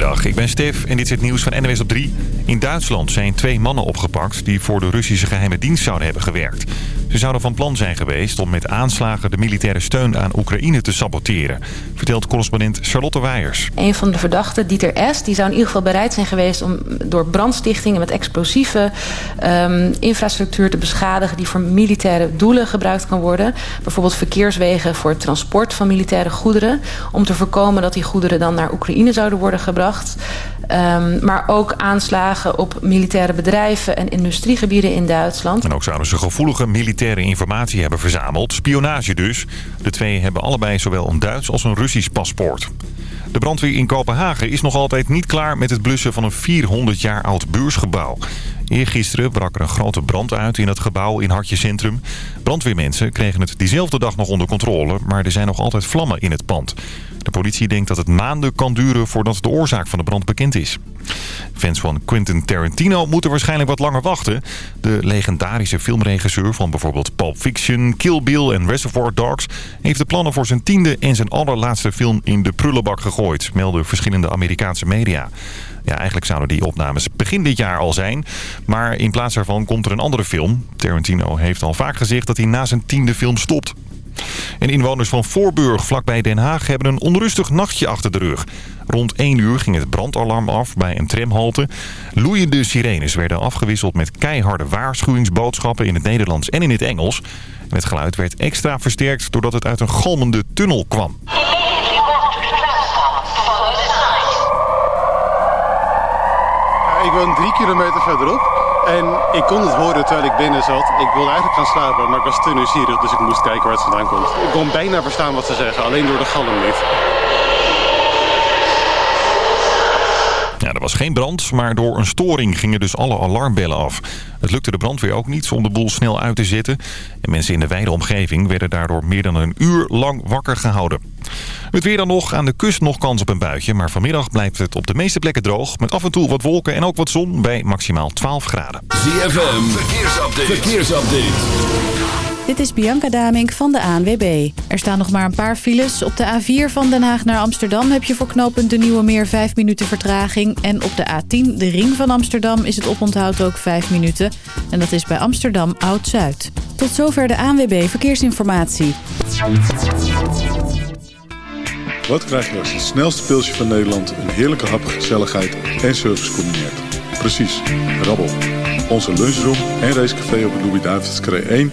Goedemiddag, ik ben Stef en dit is het nieuws van NWS op 3. In Duitsland zijn twee mannen opgepakt die voor de Russische geheime dienst zouden hebben gewerkt. Ze zouden van plan zijn geweest om met aanslagen de militaire steun aan Oekraïne te saboteren. Vertelt correspondent Charlotte Weijers. Een van de verdachten, Dieter S., die zou in ieder geval bereid zijn geweest om door brandstichtingen met explosieve um, infrastructuur te beschadigen die voor militaire doelen gebruikt kan worden. Bijvoorbeeld verkeerswegen voor het transport van militaire goederen. Om te voorkomen dat die goederen dan naar Oekraïne zouden worden gebracht. Um, maar ook aanslagen op militaire bedrijven en industriegebieden in Duitsland. En ook zouden ze gevoelige militaire informatie hebben verzameld. Spionage dus. De twee hebben allebei zowel een Duits als een Russisch paspoort. De brandweer in Kopenhagen is nog altijd niet klaar met het blussen van een 400 jaar oud beursgebouw. Eergisteren brak er een grote brand uit in het gebouw in Hartje Centrum. Brandweermensen kregen het diezelfde dag nog onder controle, maar er zijn nog altijd vlammen in het pand. De politie denkt dat het maanden kan duren voordat de oorzaak van de brand bekend is. Fans van Quentin Tarantino moeten waarschijnlijk wat langer wachten. De legendarische filmregisseur van bijvoorbeeld Pulp Fiction, Kill Bill en Reservoir Dogs... heeft de plannen voor zijn tiende en zijn allerlaatste film in de prullenbak gegooid... melden verschillende Amerikaanse media. Ja, eigenlijk zouden die opnames begin dit jaar al zijn. Maar in plaats daarvan komt er een andere film. Tarantino heeft al vaak gezegd dat hij na zijn tiende film stopt. En inwoners van Voorburg vlakbij Den Haag hebben een onrustig nachtje achter de rug. Rond 1 uur ging het brandalarm af bij een tramhalte. Loeiende sirenes werden afgewisseld met keiharde waarschuwingsboodschappen in het Nederlands en in het Engels. En het geluid werd extra versterkt doordat het uit een galmende tunnel kwam. Ik woon drie kilometer verderop. En ik kon het horen terwijl ik binnen zat. Ik wilde eigenlijk gaan slapen, maar ik was te nieuwsgierig, dus ik moest kijken waar het vandaan komt. Ik kon bijna verstaan wat ze zeggen, alleen door de galm niet. Er was geen brand, maar door een storing gingen dus alle alarmbellen af. Het lukte de brandweer ook niet om de boel snel uit te zetten. En mensen in de wijde omgeving werden daardoor meer dan een uur lang wakker gehouden. Het weer dan nog. Aan de kust nog kans op een buitje. Maar vanmiddag blijft het op de meeste plekken droog. Met af en toe wat wolken en ook wat zon bij maximaal 12 graden. ZFM, verkeersupdate. verkeersupdate. Dit is Bianca Damink van de ANWB. Er staan nog maar een paar files. Op de A4 van Den Haag naar Amsterdam heb je voor knooppunt de Nieuwe Meer 5 minuten vertraging. En op de A10, de ring van Amsterdam, is het oponthoud ook 5 minuten. En dat is bij Amsterdam Oud-Zuid. Tot zover de ANWB Verkeersinformatie. Wat krijg je als het snelste pilsje van Nederland... een heerlijke hap, gezelligheid en service combineert? Precies, rabbel. Onze lunchroom en racecafé op de Louis-David's 1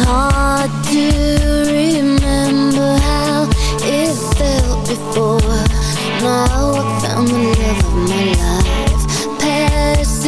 It's hard to remember how it felt before. Now I found the love of my life. Past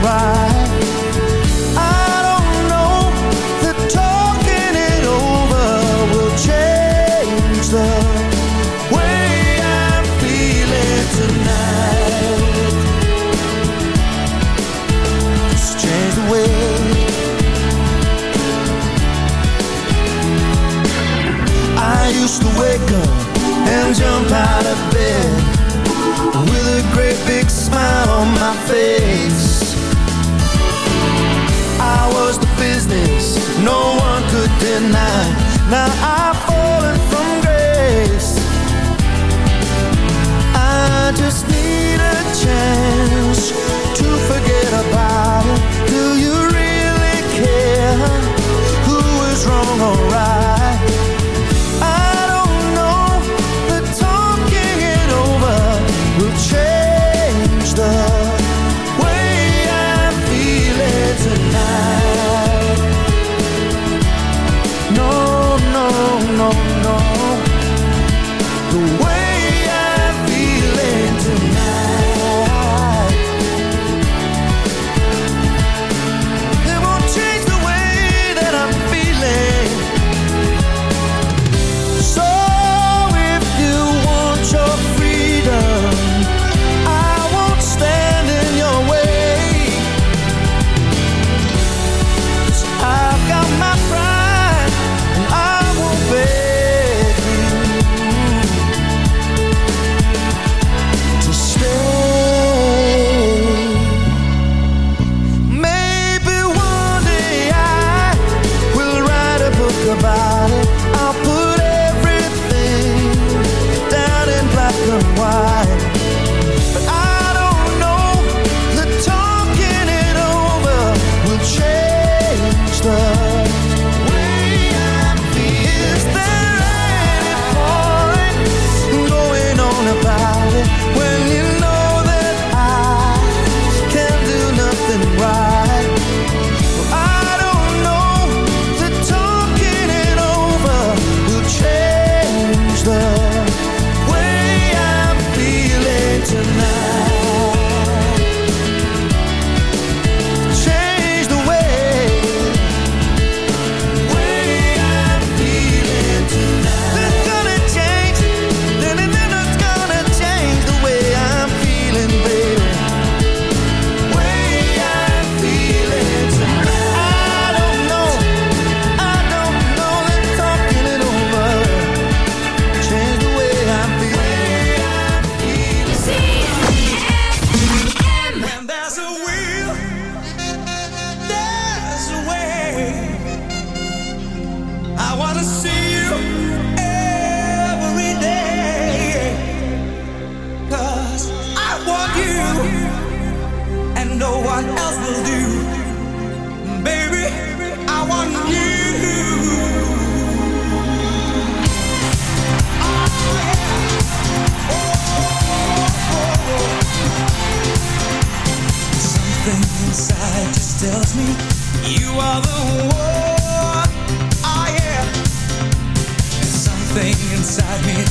right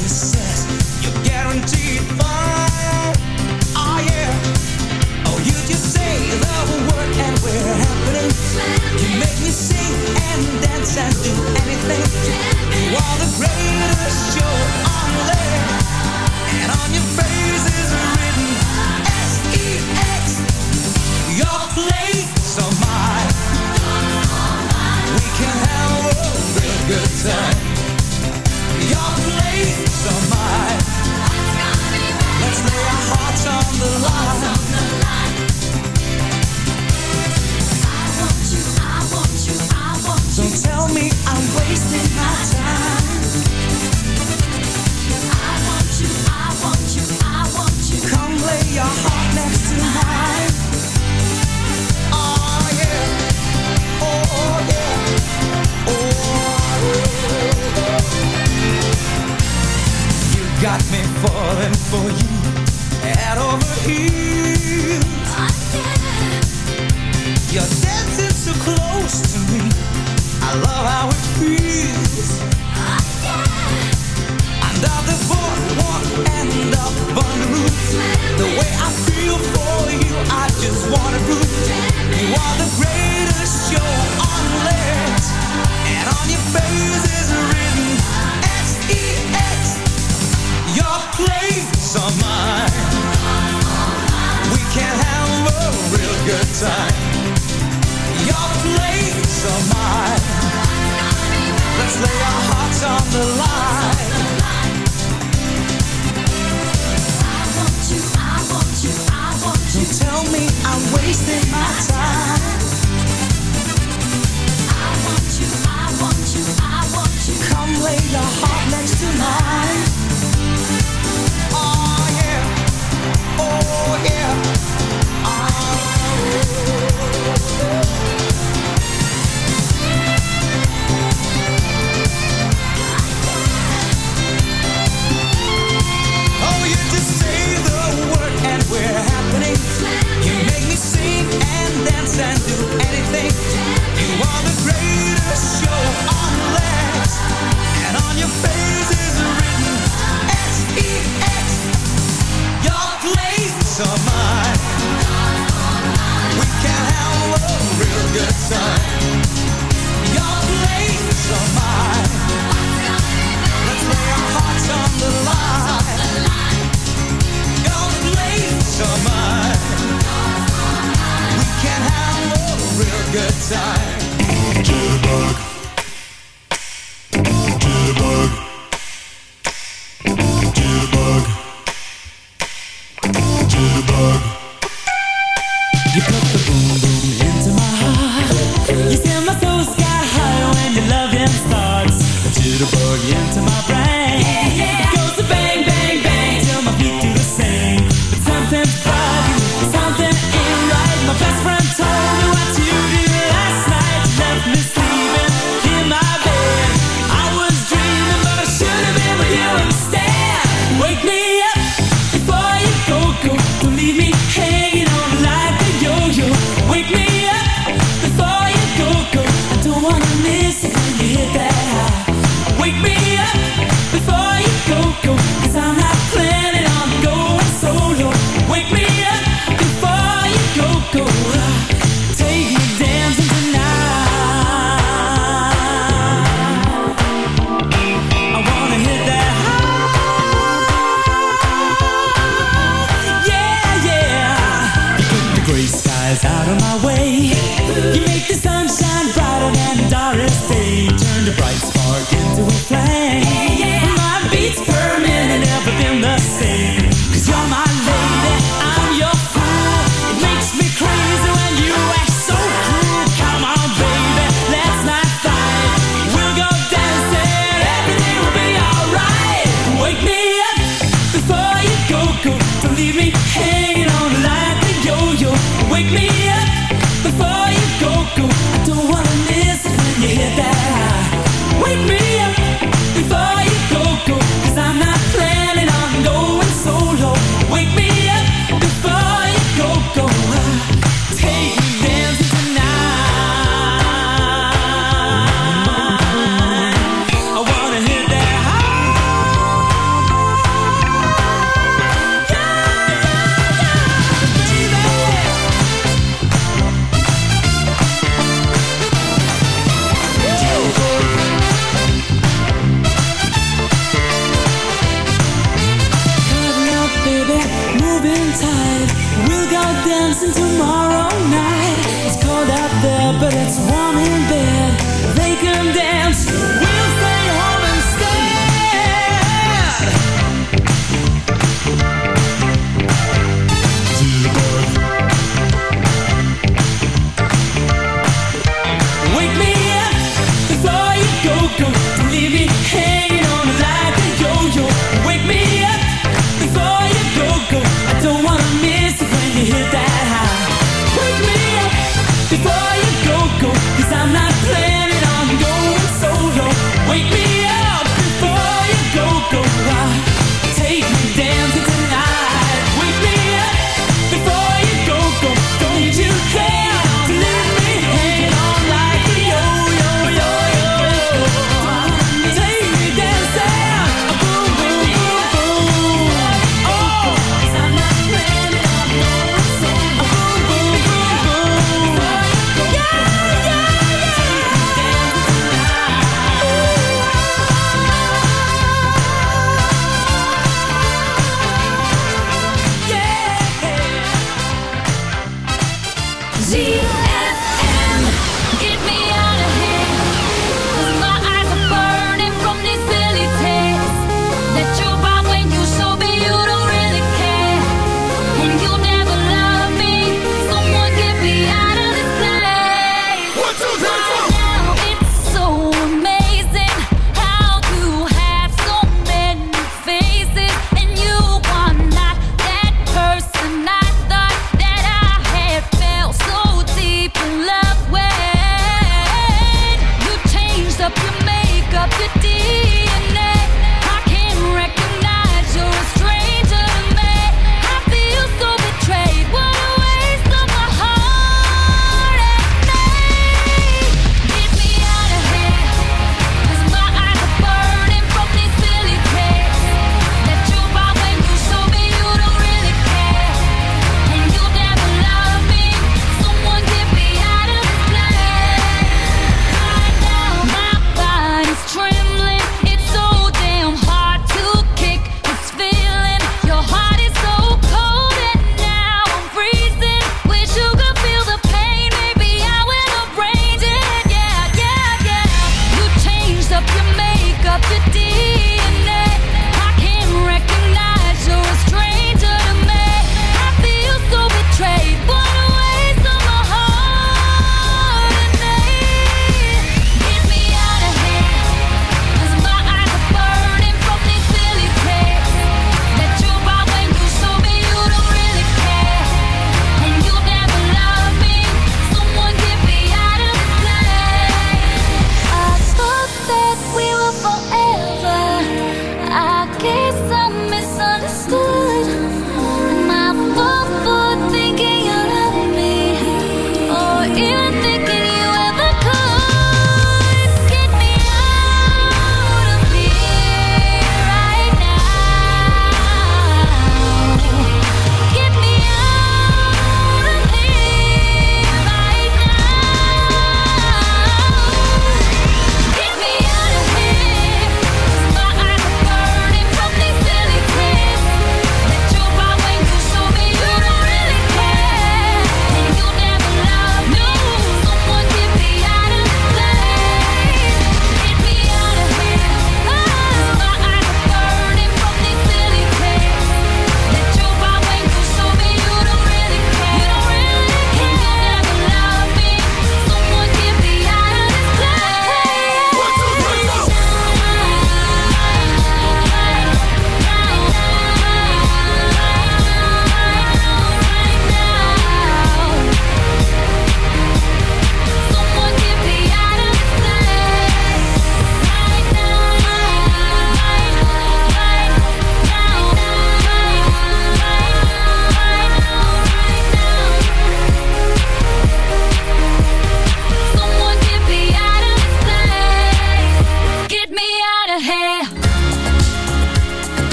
just say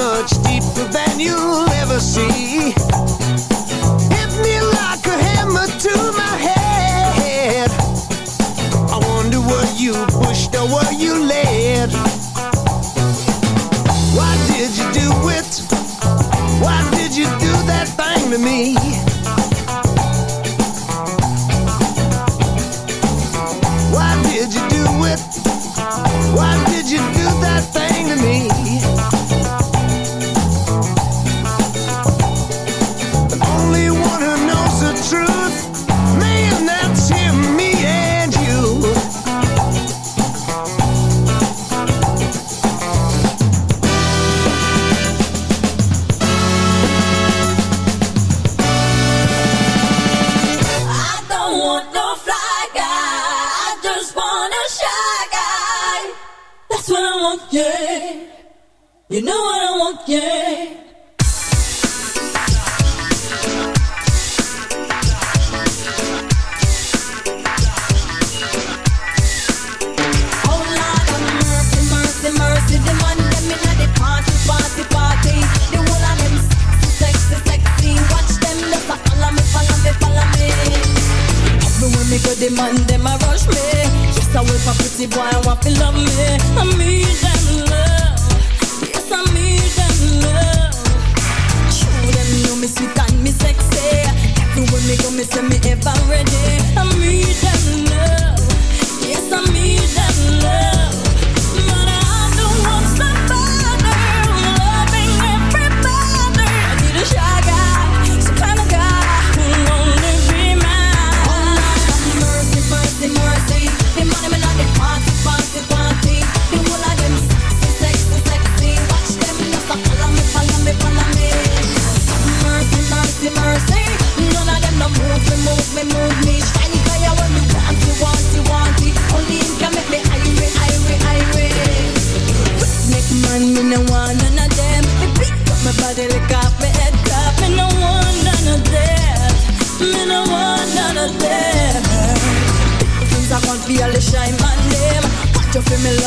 much.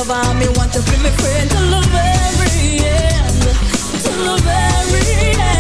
I me, want to be me friend till the very end, till the very end.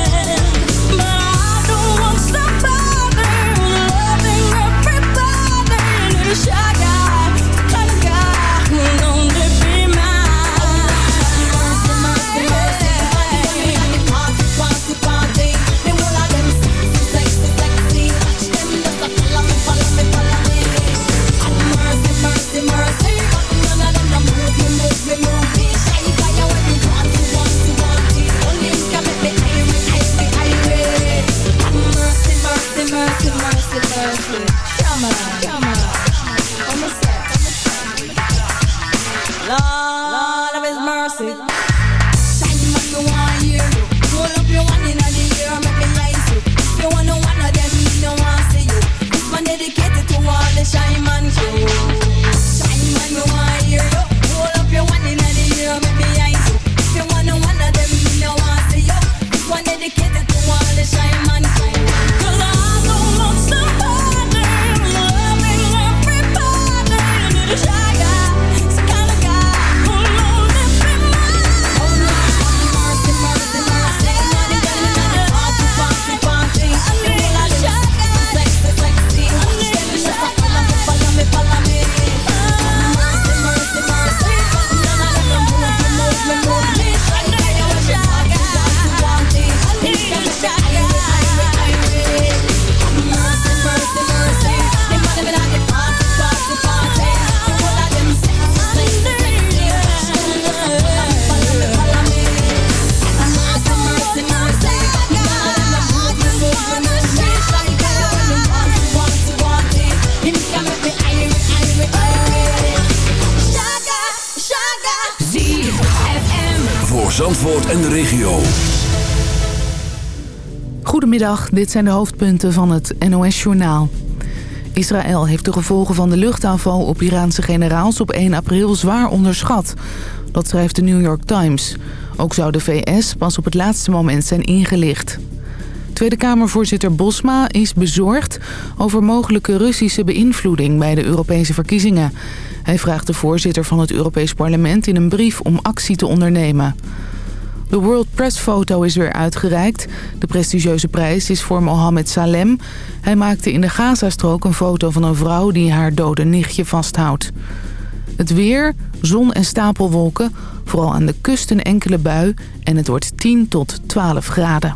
Zandvoort en de regio. Goedemiddag, dit zijn de hoofdpunten van het NOS-journaal. Israël heeft de gevolgen van de luchtaanval op Iraanse generaals op 1 april zwaar onderschat. Dat schrijft de New York Times. Ook zou de VS pas op het laatste moment zijn ingelicht. Tweede Kamervoorzitter Bosma is bezorgd over mogelijke Russische beïnvloeding bij de Europese verkiezingen. Hij vraagt de voorzitter van het Europees Parlement in een brief om actie te ondernemen. De World Press Photo is weer uitgereikt. De prestigieuze prijs is voor Mohammed Salem. Hij maakte in de Gazastrook een foto van een vrouw die haar dode nichtje vasthoudt. Het weer, zon en stapelwolken. Vooral aan de kust een enkele bui. En het wordt 10 tot 12 graden.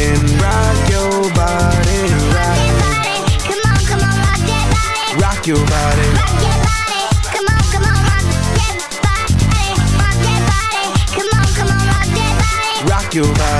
And rock your body, right? Come on, come on, rock that body. Rock your body. Rock that body. Come on, come on, rock that body. Rock that body. Come on, come on, rock that body. Rock your body.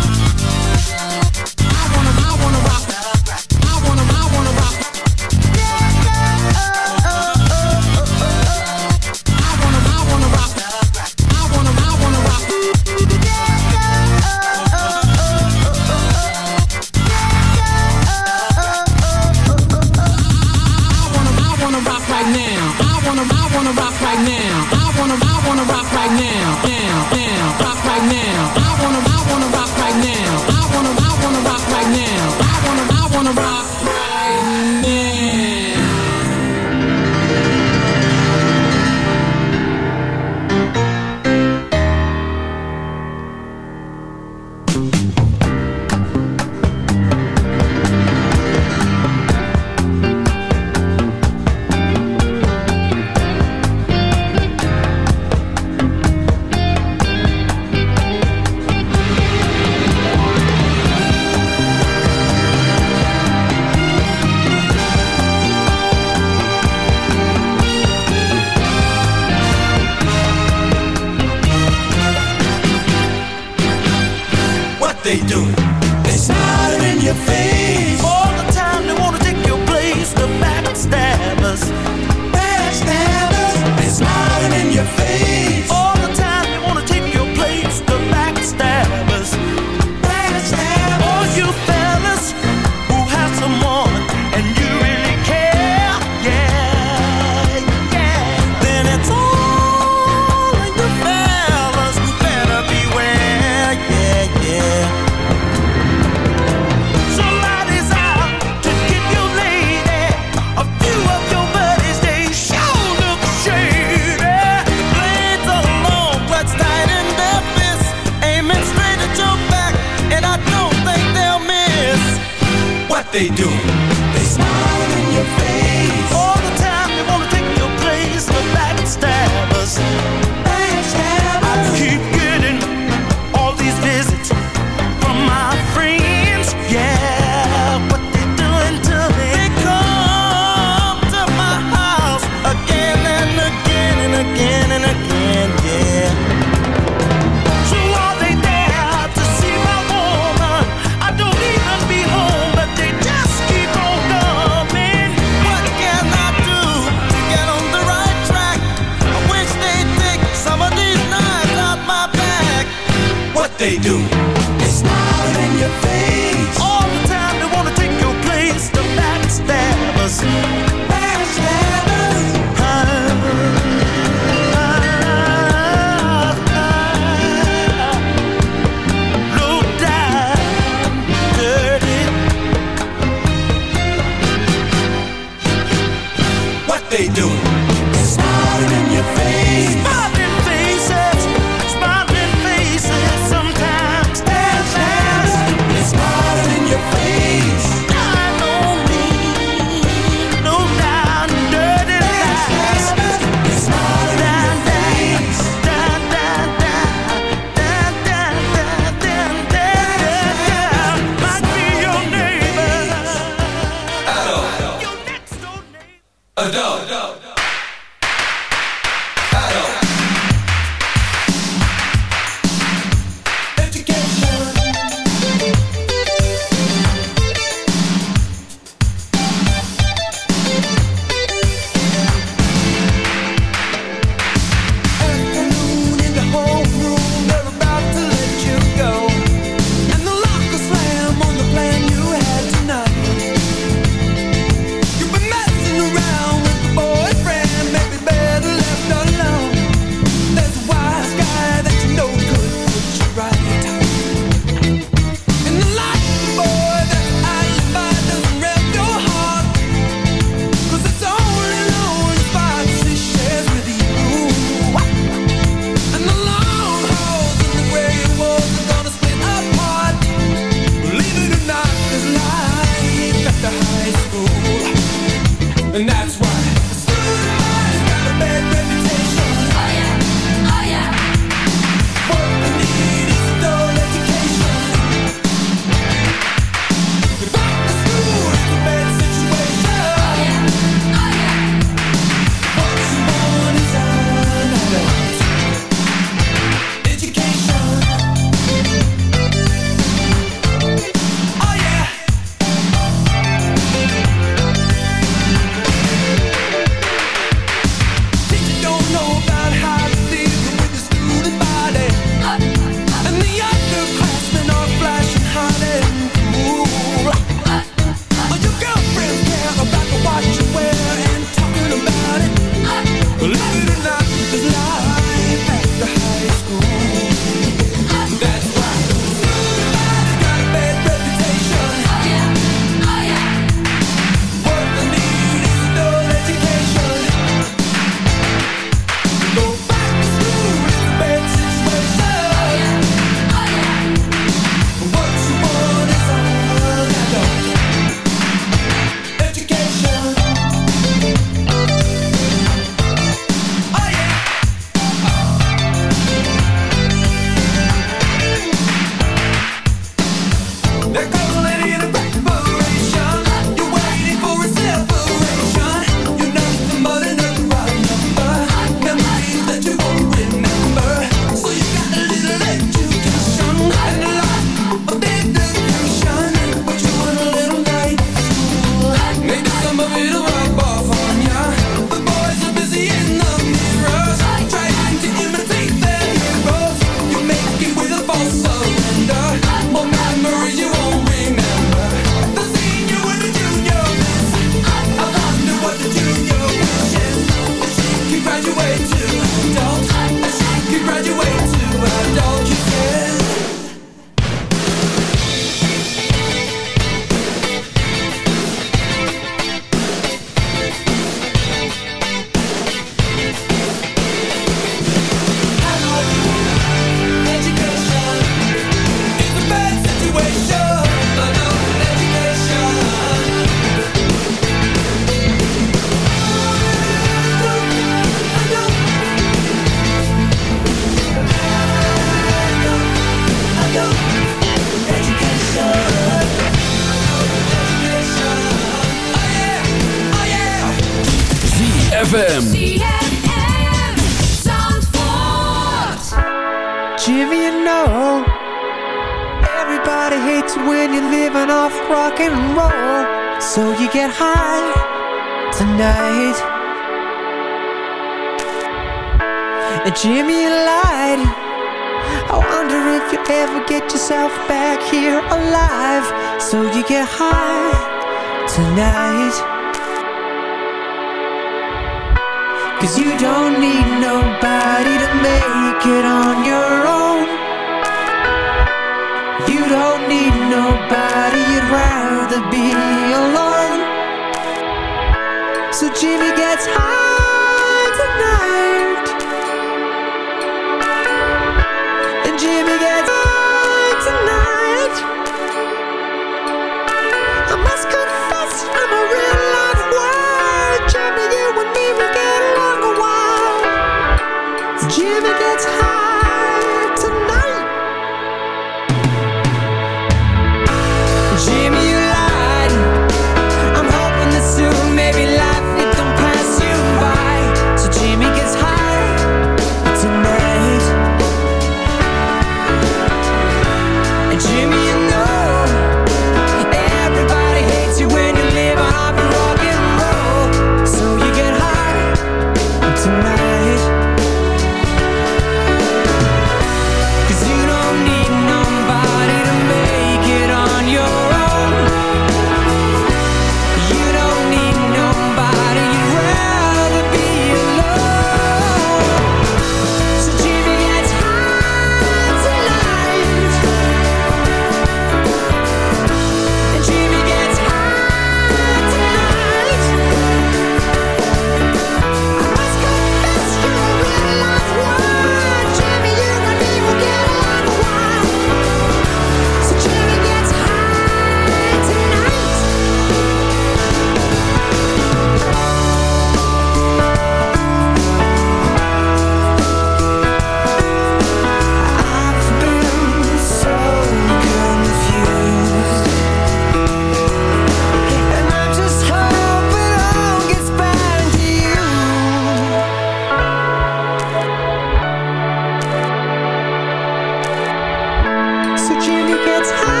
it's hard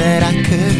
that I could